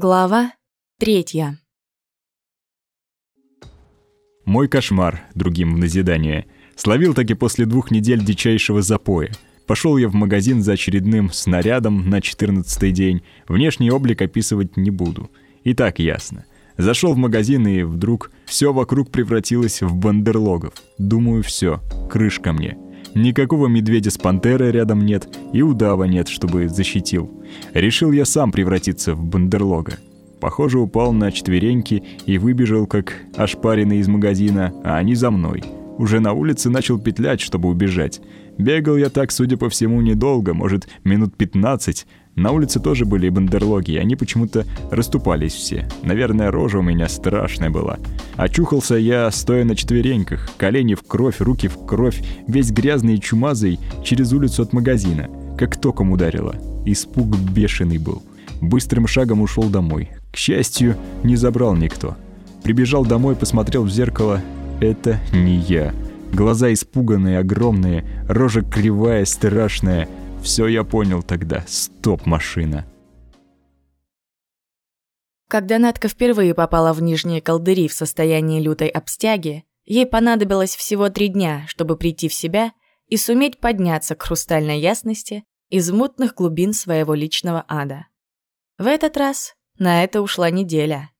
Глава третья. Мой кошмар, другим в назидание, словил таки после двух недель дичайшего запоя. Пошел я в магазин за очередным снарядом на четырнадцатый день. Внешний облик описывать не буду. И так ясно. Зашел в магазин, и вдруг все вокруг превратилось в бандерлогов. Думаю, все, крышка мне. Никакого медведя с пантерой рядом нет, и удава нет, чтобы защитил. Решил я сам превратиться в бандерлога. Похоже, упал на четвереньки и выбежал, как ошпаренный из магазина, а они за мной. Уже на улице начал петлять, чтобы убежать. Бегал я так, судя по всему, недолго, может, минут 15, на улице тоже были бандерлоги, и они почему-то расступались все. Наверное, рожа у меня страшная была. Очухался я, стоя на четвереньках, колени в кровь, руки в кровь, весь грязный и чумазый, через улицу от магазина. Как током ударило. Испуг бешеный был. Быстрым шагом ушел домой. К счастью, не забрал никто. Прибежал домой, посмотрел в зеркало. Это не я. Глаза испуганные, огромные, рожа кривая, страшная — все я понял тогда. Стоп, машина. Когда Надка впервые попала в нижние колдыри в состоянии лютой обстяги, ей понадобилось всего три дня, чтобы прийти в себя и суметь подняться к хрустальной ясности из мутных глубин своего личного ада. В этот раз на это ушла неделя.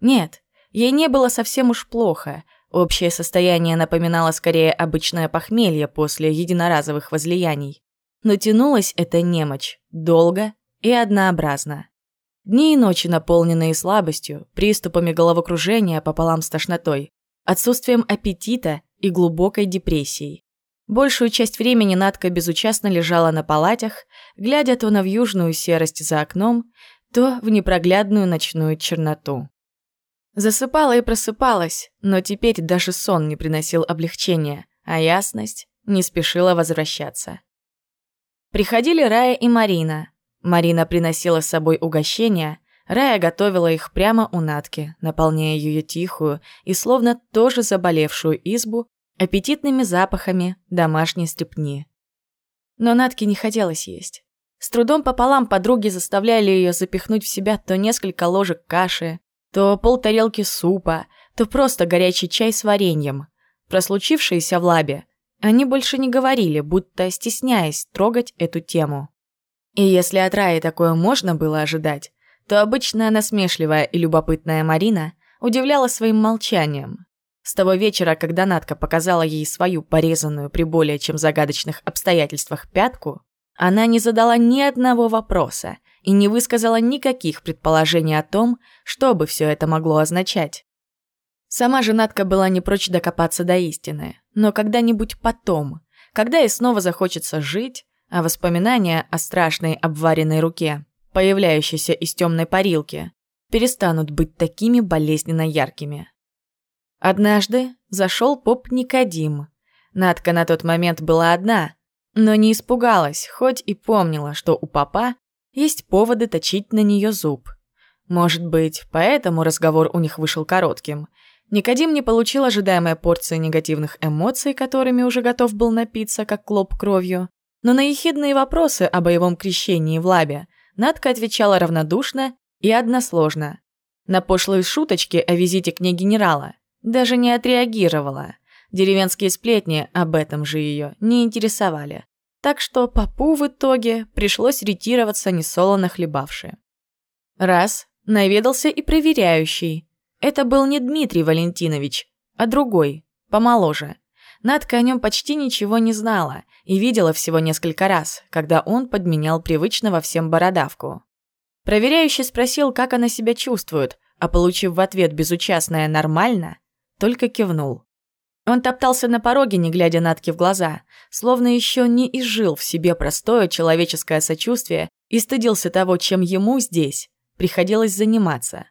Нет, ей не было совсем уж плохо. Общее состояние напоминало скорее обычное похмелье после единоразовых возлияний. Но тянулась эта немочь долго и однообразно. Дни и ночи, наполненные слабостью, приступами головокружения пополам с тошнотой, отсутствием аппетита и глубокой депрессией. Большую часть времени Надка безучастно лежала на палатях, глядя то на вьюжную серость за окном, то в непроглядную ночную черноту. Засыпала и просыпалась, но теперь даже сон не приносил облегчения, а ясность не спешила возвращаться. Приходили Рая и Марина. Марина приносила с собой угощения, Рая готовила их прямо у Натки, наполняя ее тихую и словно тоже заболевшую избу аппетитными запахами домашней степни. Но Натке не хотелось есть. С трудом пополам подруги заставляли ее запихнуть в себя то несколько ложек каши, то полтарелки супа, то просто горячий чай с вареньем. Про случившееся в лабе они больше не говорили, будто стесняясь трогать эту тему. И если от Раи такое можно было ожидать, то обычная насмешливая и любопытная Марина удивляла своим молчанием. С того вечера, когда Натка показала ей свою порезанную при более чем загадочных обстоятельствах пятку, она не задала ни одного вопроса и не высказала никаких предположений о том, что бы все это могло означать. Сама женатка была не прочь докопаться до истины, но когда-нибудь потом, когда ей снова захочется жить, а воспоминания о страшной обваренной руке, появляющейся из темной парилки, перестанут быть такими болезненно яркими. Однажды зашел поп Никодим. Надка на тот момент была одна, но не испугалась, хоть и помнила, что у папа есть поводы точить на нее зуб. Может быть, поэтому разговор у них вышел коротким – Никодим не получил ожидаемой порции негативных эмоций, которыми уже готов был напиться, как клоп кровью. Но на ехидные вопросы о боевом крещении в лабе Надка отвечала равнодушно и односложно. На пошлые шуточки о визите к ней генерала даже не отреагировала. Деревенские сплетни об этом же ее не интересовали. Так что папу в итоге пришлось ретироваться несолоно хлебавши. Раз наведался и проверяющий, это был не Дмитрий Валентинович, а другой, помоложе. Надка о нем почти ничего не знала и видела всего несколько раз, когда он подменял привычного всем бородавку. Проверяющий спросил, как она себя чувствует, а получив в ответ безучастное «нормально», только кивнул. Он топтался на пороге, не глядя Натке в глаза, словно еще не изжил в себе простое человеческое сочувствие и стыдился того, чем ему здесь приходилось заниматься.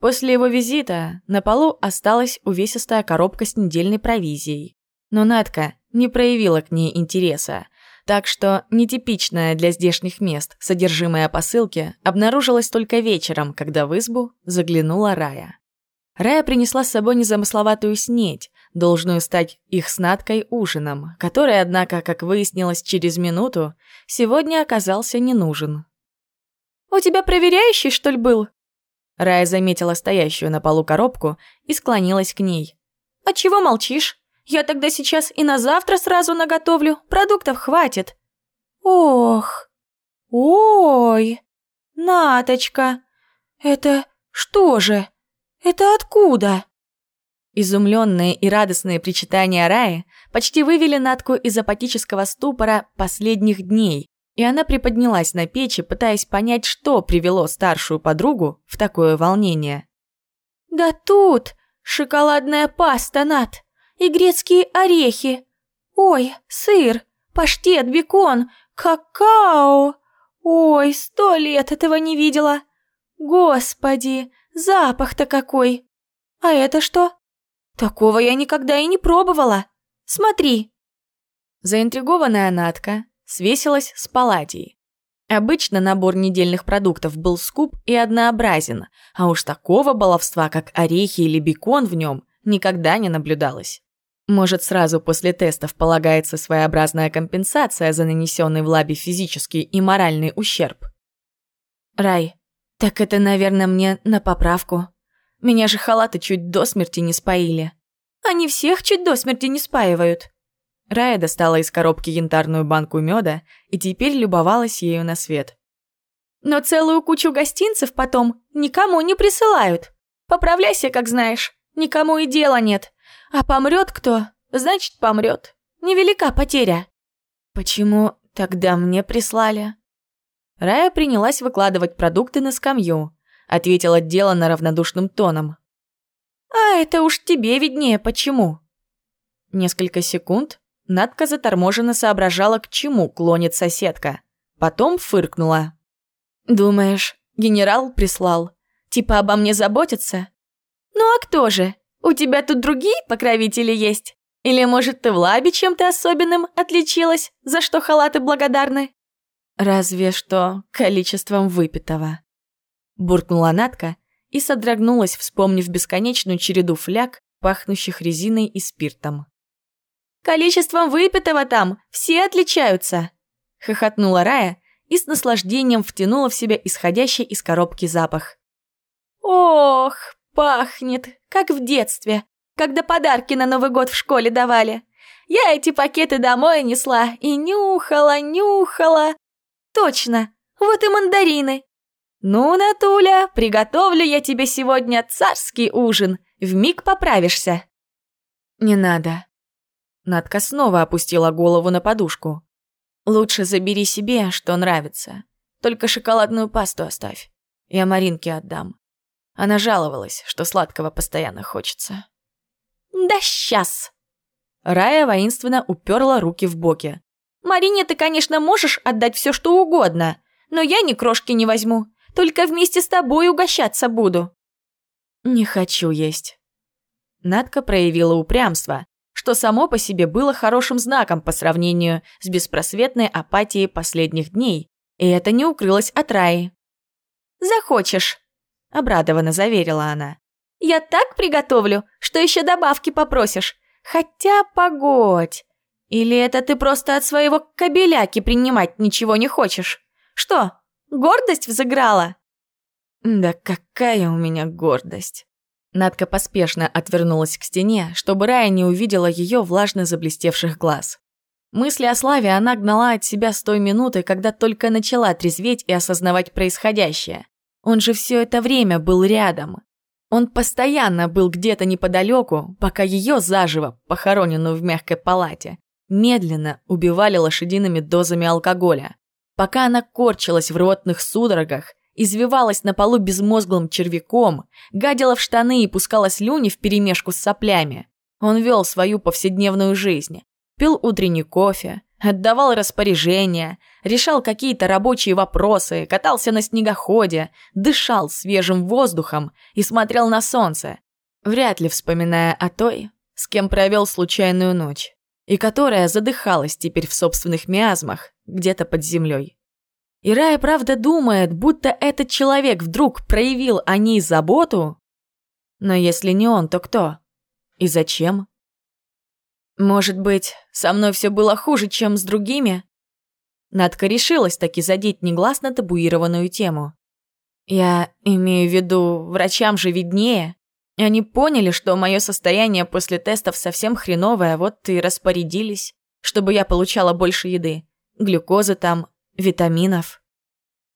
После его визита на полу осталась увесистая коробка с недельной провизией. Но Надка не проявила к ней интереса, так что нетипичное для здешних мест содержимое посылки обнаружилось только вечером, когда в избу заглянула Рая. Рая принесла с собой незамысловатую снеть, должную стать их с Надкой ужином, который, однако, как выяснилось через минуту, сегодня оказался не нужен. «У тебя проверяющий, что ли, был?» Рая заметила стоящую на полу коробку и склонилась к ней. «А чего молчишь? Я тогда сейчас и на завтра сразу наготовлю, продуктов хватит». «Ох, ой, Наточка, это что же? Это откуда?» Изумленные и радостные причитания Раи почти вывели Натку из апатического ступора последних дней, и она приподнялась на печи, пытаясь понять, что привело старшую подругу в такое волнение. «Да тут шоколадная паста, Нат, и грецкие орехи. Ой, сыр, паштет, бекон, какао. Ой, сто лет этого не видела. Господи, запах-то какой. А это что? Такого я никогда и не пробовала. Смотри. Заинтригованная Натка свесилась с палладией. Обычно набор недельных продуктов был скуп и однообразен, а уж такого баловства, как орехи или бекон в нем, никогда не наблюдалось. Может, сразу после тестов полагается своеобразная компенсация за нанесенный в лабе физический и моральный ущерб? Рай, так это, наверное, мне на поправку. Меня же халаты чуть до смерти не споили. Они всех чуть до смерти не спаивают. Рая достала из коробки янтарную банку меда и теперь любовалась ею на свет. «Но целую кучу гостинцев потом никому не присылают. Поправляйся, как знаешь, никому и дела нет. А помрет кто, значит помрет. Невелика потеря». «Почему тогда мне прислали?» Рая принялась выкладывать продукты на скамью, ответила дело равнодушным тоном. «А это уж тебе виднее, почему». Несколько секунд Надка заторможенно соображала, к чему клонит соседка. Потом фыркнула. «Думаешь, генерал прислал? Типа обо мне заботится? Ну а кто же? У тебя тут другие покровители есть? Или, может, ты в лабе чем-то особенным отличилась, за что халаты благодарны?» «Разве что количеством выпитого». Буркнула Надка и содрогнулась, вспомнив бесконечную череду фляг, пахнущих резиной и спиртом. Количеством выпитого там все отличаются!» Хохотнула Рая и с наслаждением втянула в себя исходящий из коробки запах. «Ох, пахнет, как в детстве, когда подарки на Новый год в школе давали. Я эти пакеты домой несла и нюхала, нюхала. Точно, вот и мандарины. Ну, Натуля, приготовлю я тебе сегодня царский ужин, вмиг поправишься». «Не надо», Надка снова опустила голову на подушку. «Лучше забери себе, что нравится. Только шоколадную пасту оставь. Я Маринке отдам». Она жаловалась, что сладкого постоянно хочется. «Да сейчас!» Рая воинственно уперла руки в боки. «Марине ты, конечно, можешь отдать все, что угодно, но я ни крошки не возьму, только вместе с тобой угощаться буду». «Не хочу есть». Надка проявила упрямство, что само по себе было хорошим знаком по сравнению с беспросветной апатией последних дней, и это не укрылось от Раи. «Захочешь», — обрадованно заверила она. «Я так приготовлю, что еще добавки попросишь. Хотя погодь. Или это ты просто от своего кобеляки принимать ничего не хочешь? Что, гордость взыграла?» «Да какая у меня гордость!» Надка поспешно отвернулась к стене, чтобы Рая не увидела ее влажно заблестевших глаз. Мысли о Славе она гнала от себя с той минуты, когда только начала трезветь и осознавать происходящее. Он же все это время был рядом. Он постоянно был где-то неподалеку, пока ее заживо, похороненную в мягкой палате, медленно убивали лошадиными дозами алкоголя. Пока она корчилась в ротных судорогах извивалась на полу безмозглым червяком, гадила в штаны и пускала слюни вперемешку с соплями. Он вел свою повседневную жизнь, пил утренний кофе, отдавал распоряжения, решал какие-то рабочие вопросы, катался на снегоходе, дышал свежим воздухом и смотрел на солнце, вряд ли вспоминая о той, с кем провел случайную ночь, и которая задыхалась теперь в собственных миазмах где-то под землей. И Рая правда думает, будто этот человек вдруг проявил о ней заботу? Но если не он, то кто? И зачем? Может быть, со мной все было хуже, чем с другими? Надка решилась таки задеть негласно табуированную тему. Я имею в виду, врачам же виднее. Они поняли, что мое состояние после тестов совсем хреновое, вот и распорядились, чтобы я получала больше еды. Глюкозы там, витаминов.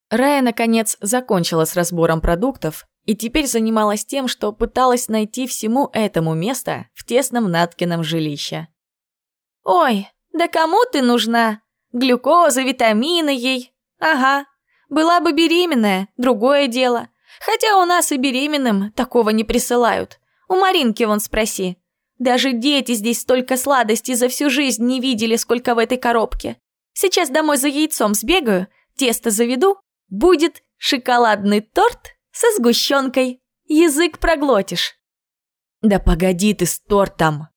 Рая, наконец, закончила с разбором продуктов и теперь занималась тем, что пыталась найти всему этому место в тесном Наткином жилище. «Ой, да кому ты нужна? Глюкоза, витамины ей. Ага, была бы беременная, другое дело. Хотя у нас и беременным такого не присылают. У Маринки вон спроси. Даже дети здесь столько сладостей за всю жизнь не видели, сколько в этой коробке. Сейчас домой за яйцом сбегаю, тесто заведу, будет шоколадный торт со сгущенкой. Язык проглотишь. «Да погоди ты с тортом!»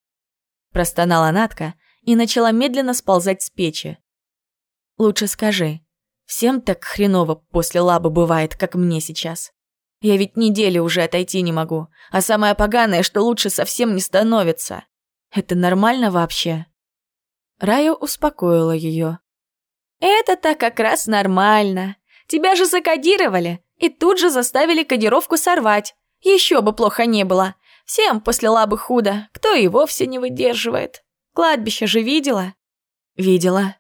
Простонала Натка и начала медленно сползать с печи. «Лучше скажи, всем так хреново после лабы бывает, как мне сейчас?» Я ведь недели уже отойти не могу. А самое поганое, что лучше совсем не становится. Это нормально вообще?» Рая успокоила ее. «Это-то как раз нормально. Тебя же закодировали и тут же заставили кодировку сорвать. Еще бы плохо не было. Всем после лабы худо, кто и вовсе не выдерживает. Кладбище же видела?» «Видела».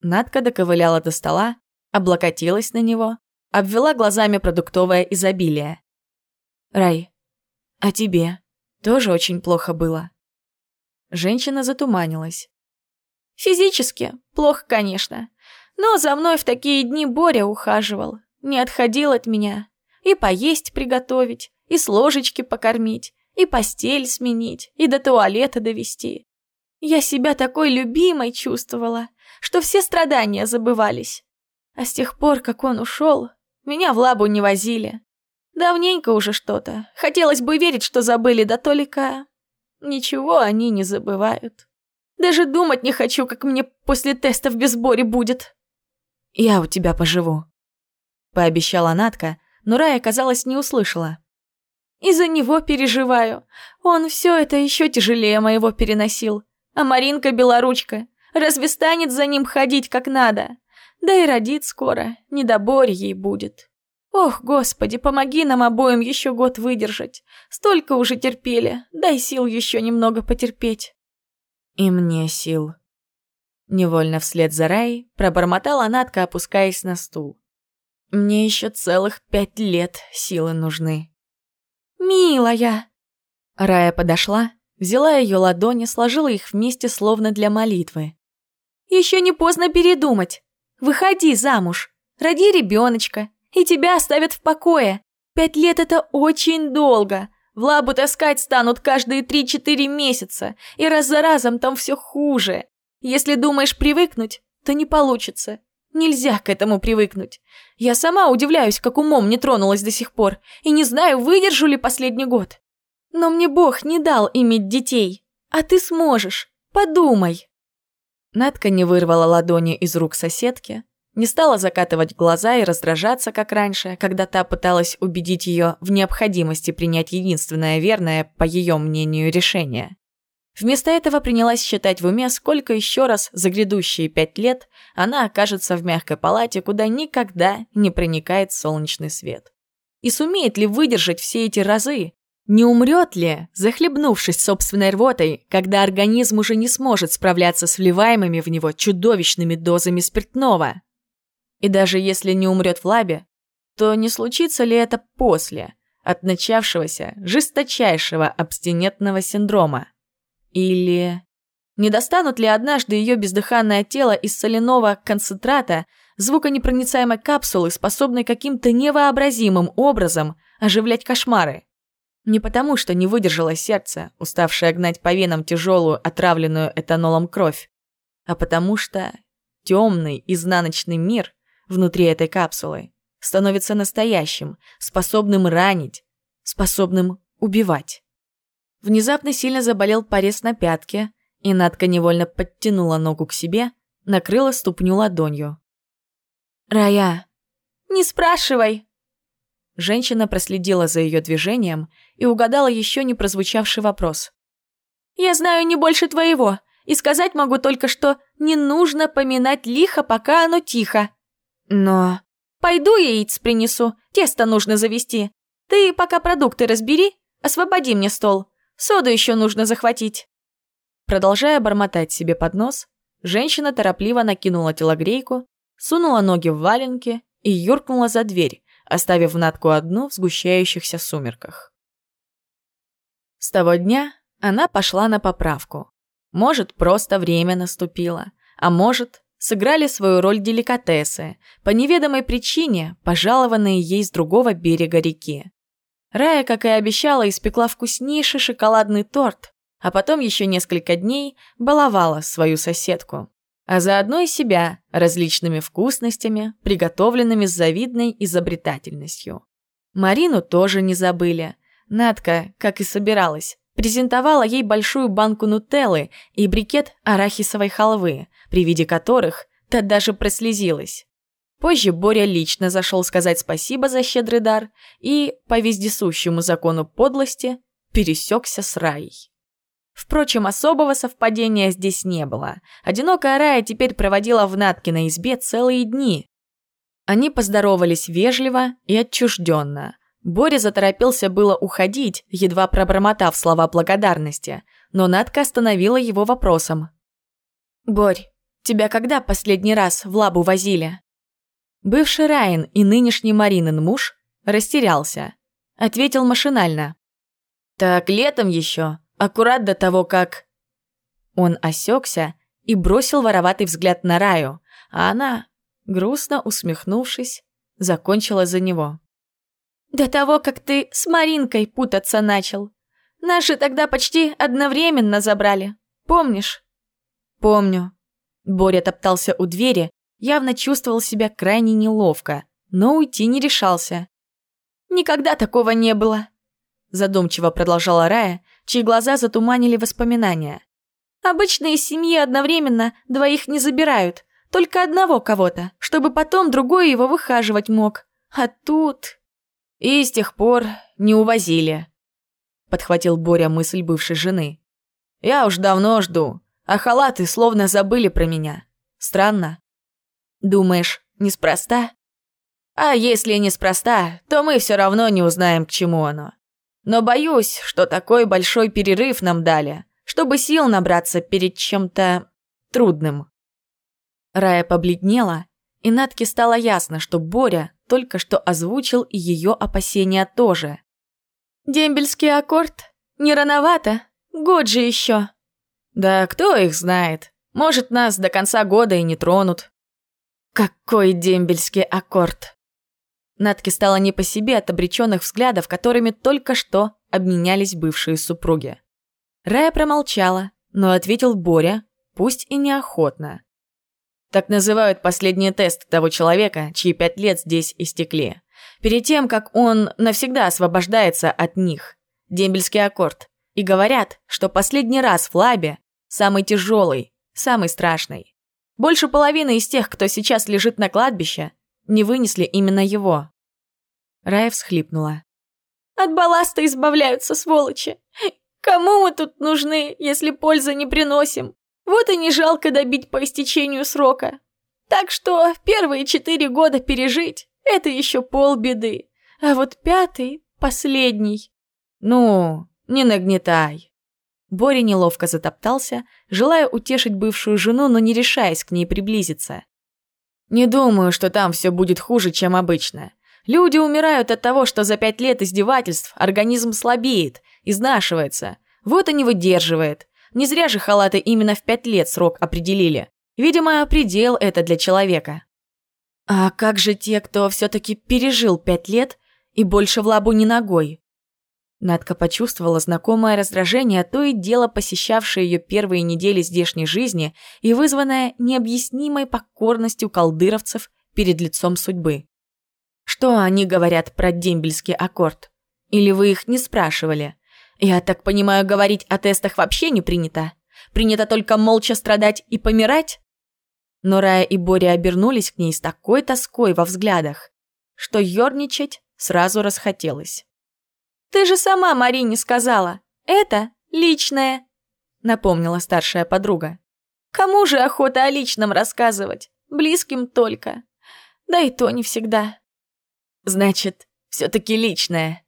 Надка доковыляла до стола, облокотилась на него, обвела глазами продуктовое изобилие. «Рай, а тебе тоже очень плохо было?» Женщина затуманилась. «Физически плохо, конечно, но за мной в такие дни Боря ухаживал, не отходил от меня. И поесть приготовить, и с ложечки покормить, и постель сменить, и до туалета довести. Я себя такой любимой чувствовала, что все страдания забывались. А с тех пор, как он ушел, меня в лабу не возили. Давненько уже что-то. Хотелось бы верить, что забыли, да только... Ничего они не забывают. Даже думать не хочу, как мне после тестов без Бори будет. Я у тебя поживу. Пообещала Натка, но Рая, казалось, не услышала. Из-за него переживаю. Он все это еще тяжелее моего переносил. А Маринка белоручка. Разве станет за ним ходить как надо? Да и родит скоро, не до Бори ей будет. Ох, господи, помоги нам обоим еще год выдержать. Столько уже терпели, дай сил еще немного потерпеть. И мне сил. Невольно вслед за Рай пробормотала Натка, опускаясь на стул. Мне еще целых пять лет силы нужны. «Милая!» Рая подошла, взяла ее ладони, сложила их вместе, словно для молитвы. «Еще не поздно передумать. Выходи замуж, роди ребеночка, и тебя оставят в покое. Пять лет – это очень долго. В лабу таскать станут каждые три-четыре месяца, и раз за разом там все хуже. Если думаешь привыкнуть, то не получится. Нельзя к этому привыкнуть. Я сама удивляюсь, как умом не тронулась до сих пор, и не знаю, выдержу ли последний год. Но мне Бог не дал иметь детей, а ты сможешь. Подумай. Надка не вырвала ладони из рук соседки, не стала закатывать глаза и раздражаться, как раньше, когда та пыталась убедить ее в необходимости принять единственное верное, по ее мнению, решение. Вместо этого принялась считать в уме, сколько еще раз за грядущие пять лет она окажется в мягкой палате, куда никогда не проникает солнечный свет. И сумеет ли выдержать все эти разы, не умрет ли, захлебнувшись собственной рвотой, когда организм уже не сможет справляться с вливаемыми в него чудовищными дозами спиртного? И даже если не умрет в лабе, то не случится ли это после, от начавшегося жесточайшего абстинентного синдрома? Или не достанут ли однажды ее бездыханное тело из соляного концентрата звуконепроницаемой капсулы, способной каким-то невообразимым образом оживлять кошмары? Не потому, что не выдержало сердце, уставшее гнать по венам тяжелую, отравленную этанолом кровь, а потому что темный, изнаночный мир внутри этой капсулы становится настоящим, способным ранить, способным убивать. Внезапно сильно заболел порез на пятке, и Надка невольно подтянула ногу к себе, накрыла ступню ладонью. «Рая, не спрашивай!» Женщина проследила за ее движением и угадала еще не прозвучавший вопрос. «Я знаю не больше твоего, и сказать могу только, что не нужно поминать лихо, пока оно тихо». «Но...» Пойду яиц принесу, тесто нужно завести. Ты пока продукты разбери, освободи мне стол. Соду еще нужно захватить». Продолжая бормотать себе под нос, женщина торопливо накинула телогрейку, сунула ноги в валенки и юркнула за дверь, оставив Натку одну в сгущающихся сумерках. С того дня она пошла на поправку. Может, просто время наступило, а может, сыграли свою роль деликатесы, по неведомой причине, пожалованные ей с другого берега реки. Рая, как и обещала, испекла вкуснейший шоколадный торт, а потом еще несколько дней баловала свою соседку. А заодно и себя различными вкусностями, приготовленными с завидной изобретательностью. Марину тоже не забыли. Надка, как и собиралась, презентовала ей большую банку нутеллы и брикет арахисовой халвы, при виде которых та даже прослезилась. Позже Боря лично зашел сказать спасибо за щедрый дар и, по вездесущему закону подлости, пересекся с Раей. Впрочем, особого совпадения здесь не было. Одинокая Рая теперь проводила в Наткиной избе целые дни. Они поздоровались вежливо и отчужденно. Боря заторопился было уходить, едва пробормотав слова благодарности, но Натка остановила его вопросом. «Борь, тебя когда последний раз в лабу возили?» Бывший Райан и нынешний Маринин муж растерялся. Ответил машинально. «Так летом еще, аккурат до того, как...» Он осекся и бросил вороватый взгляд на Раю, а она, грустно усмехнувшись, закончила за него. «До того, как ты с Маринкой путаться начал. Наши тогда почти одновременно забрали. Помнишь?» «Помню». Боря топтался у двери, явно чувствовал себя крайне неловко, но уйти не решался. «Никогда такого не было», – задумчиво продолжала Рая, чьи глаза затуманили воспоминания. «Обычно из семьи одновременно двоих не забирают, только одного кого-то, чтобы потом другой его выхаживать мог. А тут...» «И с тех пор не увозили», – подхватил Боря мысль бывшей жены. «Я уж давно жду, а халаты словно забыли про меня. Странно». Думаешь, неспроста? А если неспроста, то мы все равно не узнаем, к чему оно. Но боюсь, что такой большой перерыв нам дали, чтобы сил набраться перед чем-то трудным. Рая побледнела, и Натке стало ясно, что Боря только что озвучил и ее опасения тоже. «Дембельский аккорд? Не рановато? Год же еще!» «Да кто их знает? Может, нас до конца года и не тронут. Какой дембельский аккорд! Натке стало не по себе от обреченных взглядов, которыми только что обменялись бывшие супруги. Рая промолчала, но ответил Боря, пусть и неохотно. Так называют последний тест того человека, чьи пять лет здесь истекли. Перед тем, как он навсегда освобождается от них. Дембельский аккорд. И говорят, что последний раз в лабе самый тяжелый, самый страшный. Больше половины из тех, кто сейчас лежит на кладбище, не вынесли именно его. Рая всхлипнула. «От балласта избавляются, сволочи! Кому мы тут нужны, если пользы не приносим? Вот и не жалко добить по истечению срока. Так что первые четыре года пережить – это еще полбеды. А вот пятый – последний. Ну, не нагнетай. Боря неловко затоптался, желая утешить бывшую жену, но не решаясь к ней приблизиться. «Не думаю, что там все будет хуже, чем обычно. Люди умирают от того, что за пять лет издевательств организм слабеет, изнашивается. Вот и не выдерживает. Не зря же халаты именно в пять лет срок определили. Видимо, предел это для человека. А как же те, кто все-таки пережил пять лет и больше в лабу не ногой? Надка почувствовала знакомое раздражение, то и дело посещавшее ее первые недели здешней жизни и вызванное необъяснимой покорностью колдыровцев перед лицом судьбы. Что они говорят про дембельский аккорд? Или вы их не спрашивали? Я так понимаю, говорить о тестах вообще не принято? Принято только молча страдать и помирать? Но Рая и Боря обернулись к ней с такой тоской во взглядах, что ерничать сразу расхотелось. «Ты же сама Марине сказала. Это личное», — напомнила старшая подруга. «Кому же охота о личном рассказывать? Близким только. да и то не всегда. Значит, все таки личное.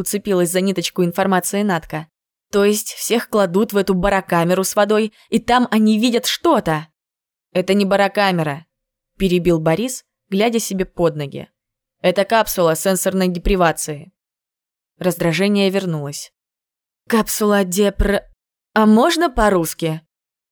Уцепилась за ниточку информации Натка. То есть всех кладут в эту барокамеру с водой, и там они видят что-то. Это не барокамера, перебил Борис, глядя себе под ноги. Это капсула сенсорной депривации. Раздражение вернулось. Капсула депр... А можно по-русски?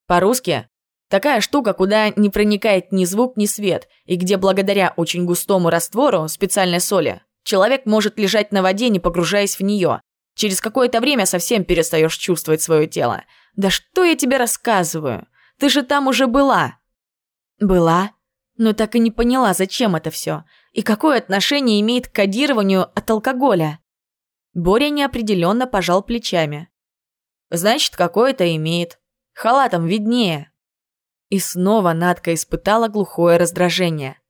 По-русски? Такая штука, куда не проникает ни звук, ни свет, и где благодаря очень густому раствору специальной соли человек может лежать на воде, не погружаясь в нее. Через какое-то время совсем перестаешь чувствовать свое тело. Да что я тебе рассказываю? Ты же там уже была. Была, но так и не поняла, зачем это все и какое отношение имеет к кодированию от алкоголя. Боря неопределенно пожал плечами. Значит, какое-то имеет. Халатом виднее. И снова Надка испытала глухое раздражение.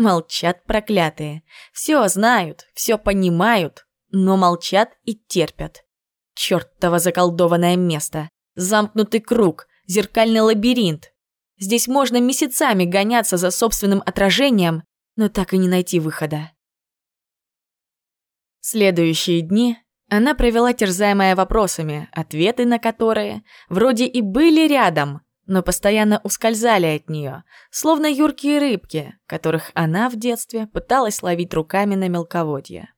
Молчат проклятые. Все знают, все понимают, но молчат и терпят. Чёртово заколдованное место. Замкнутый круг, зеркальный лабиринт. Здесь можно месяцами гоняться за собственным отражением, но так и не найти выхода. Следующие дни она провела терзаемая вопросами, ответы на которые вроде и были рядом, но постоянно ускользали от нее, словно юркие рыбки, которых она в детстве пыталась ловить руками на мелководье.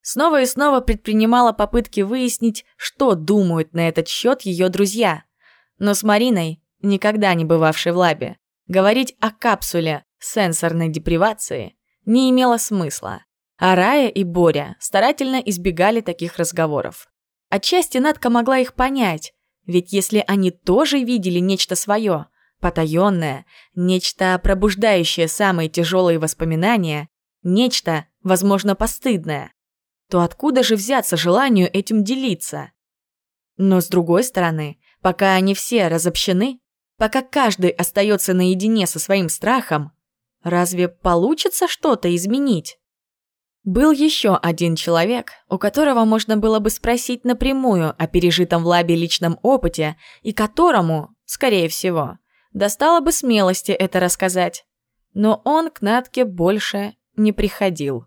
Снова и снова предпринимала попытки выяснить, что думают на этот счет ее друзья. Но с Мариной, никогда не бывавшей в лабе, говорить о капсуле сенсорной депривации не имело смысла. А Рая и Боря старательно избегали таких разговоров. Отчасти Надка могла их понять, ведь если они тоже видели нечто свое, потаенное, нечто пробуждающее самые тяжелые воспоминания, нечто, возможно, постыдное, то откуда же взяться желанию этим делиться? Но с другой стороны, пока они все разобщены, пока каждый остается наедине со своим страхом, разве получится что-то изменить? Был еще один человек, у которого можно было бы спросить напрямую о пережитом в лабе личном опыте и которому, скорее всего, достало бы смелости это рассказать. Но он к Натке больше не приходил.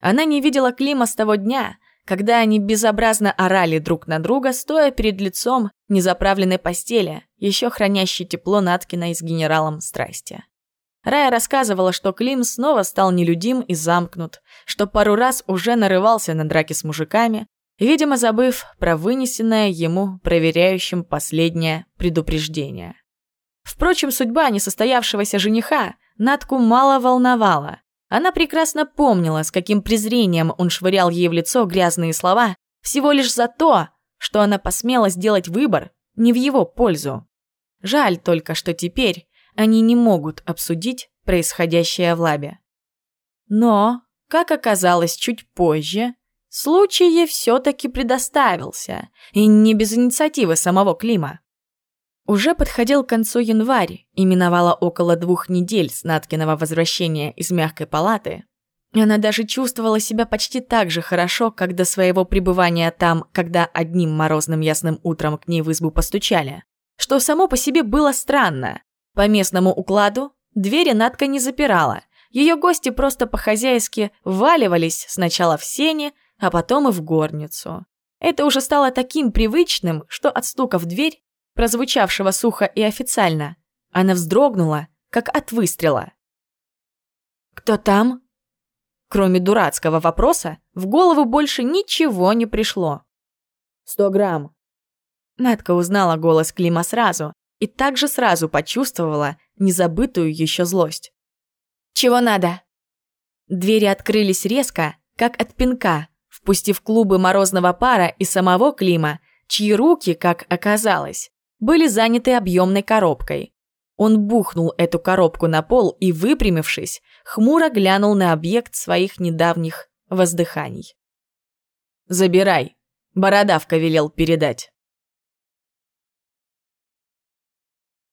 Она не видела Клима с того дня, когда они безобразно орали друг на друга, стоя перед лицом незаправленной постели, еще хранящей тепло Наткиной с генералом страсти. Рая рассказывала, что Клим снова стал нелюдим и замкнут, что пару раз уже нарывался на драки с мужиками, видимо, забыв про вынесенное ему проверяющим последнее предупреждение. Впрочем, судьба несостоявшегося жениха Натку мало волновала. Она прекрасно помнила, с каким презрением он швырял ей в лицо грязные слова, всего лишь за то, что она посмела сделать выбор не в его пользу. Жаль только, что теперь они не могут обсудить происходящее в лабе. Но, как оказалось чуть позже, случай все-таки предоставился, и не без инициативы самого Клима. Уже подходил к концу январь, и миновало около двух недель с Наткиного возвращения из мягкой палаты. Она даже чувствовала себя почти так же хорошо, как до своего пребывания там, когда одним морозным ясным утром к ней в избу постучали. Что само по себе было странно. По местному укладу двери Надка не запирала. Ее гости просто по-хозяйски валивались сначала в сене, а потом и в горницу. Это уже стало таким привычным, что от стука в дверь, прозвучавшего сухо и официально, она вздрогнула, как от выстрела. «Кто там?» Кроме дурацкого вопроса, в голову больше ничего не пришло. «Сто грамм». Надка узнала голос Клима сразу, и также сразу почувствовала незабытую еще злость. «Чего надо?» Двери открылись резко, как от пинка, впустив клубы морозного пара и самого Клима, чьи руки, как оказалось, были заняты объемной коробкой. Он бухнул эту коробку на пол и, выпрямившись, хмуро глянул на объект своих недавних воздыханий. «Забирай», — Бородавка велел передать.